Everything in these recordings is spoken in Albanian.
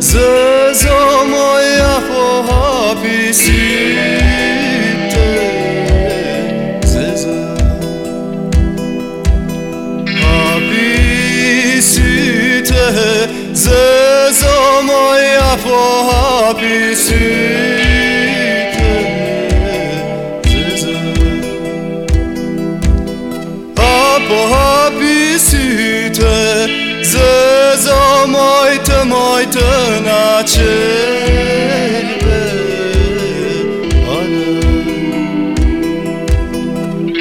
Zor hapisi habisite Zeza maite maite na çelbe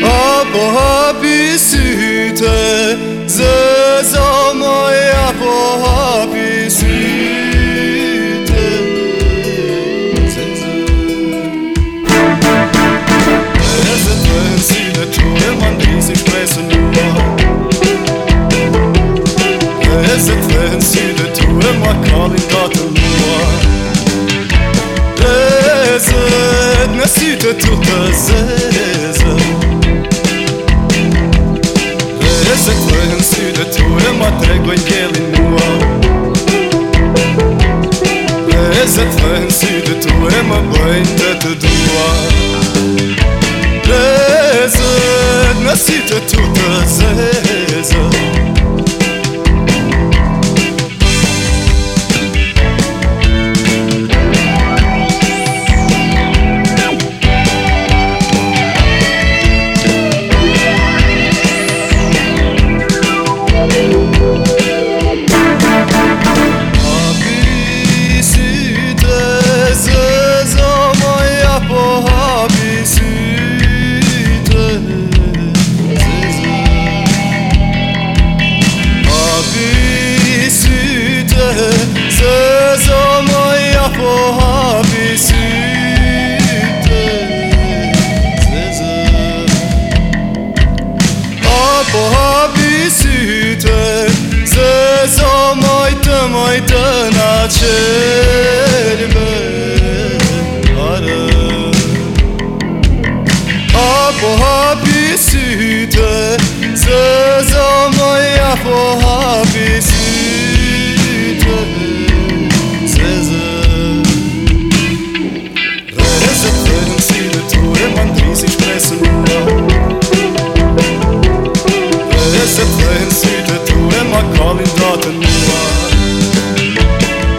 Abo habisite Zeza maite Nézett fenn szűdötúem a de a dua Nézett, de toutes po hapi syte Se zama ja po hapi syte Se zë Rezët të në si dhe ture Mandri si shpresë lua Rezët të në si dhe ture Ma kalin datë lua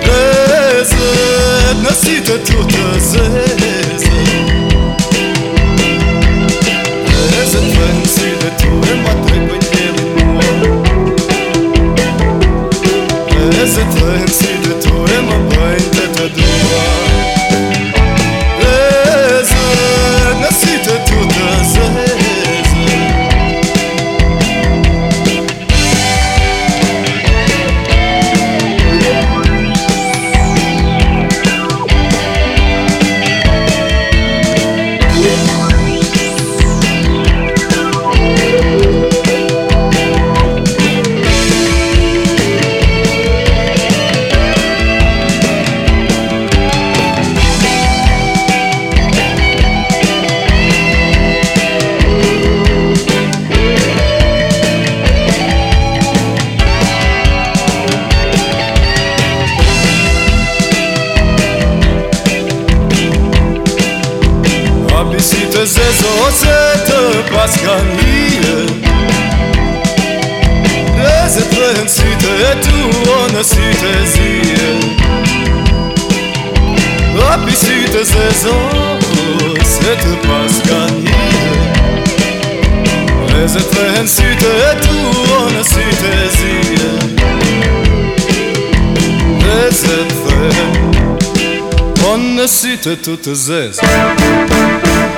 Rezët në si dhe ture toi, MC the toi. Shkëz ose të paskan ije Reze të rëhen syte e tuo në syte zije Api syte zez ose të paskan ije Reze të rëhen syte e tuo në syte zije Reze të rëhen On në syte po të të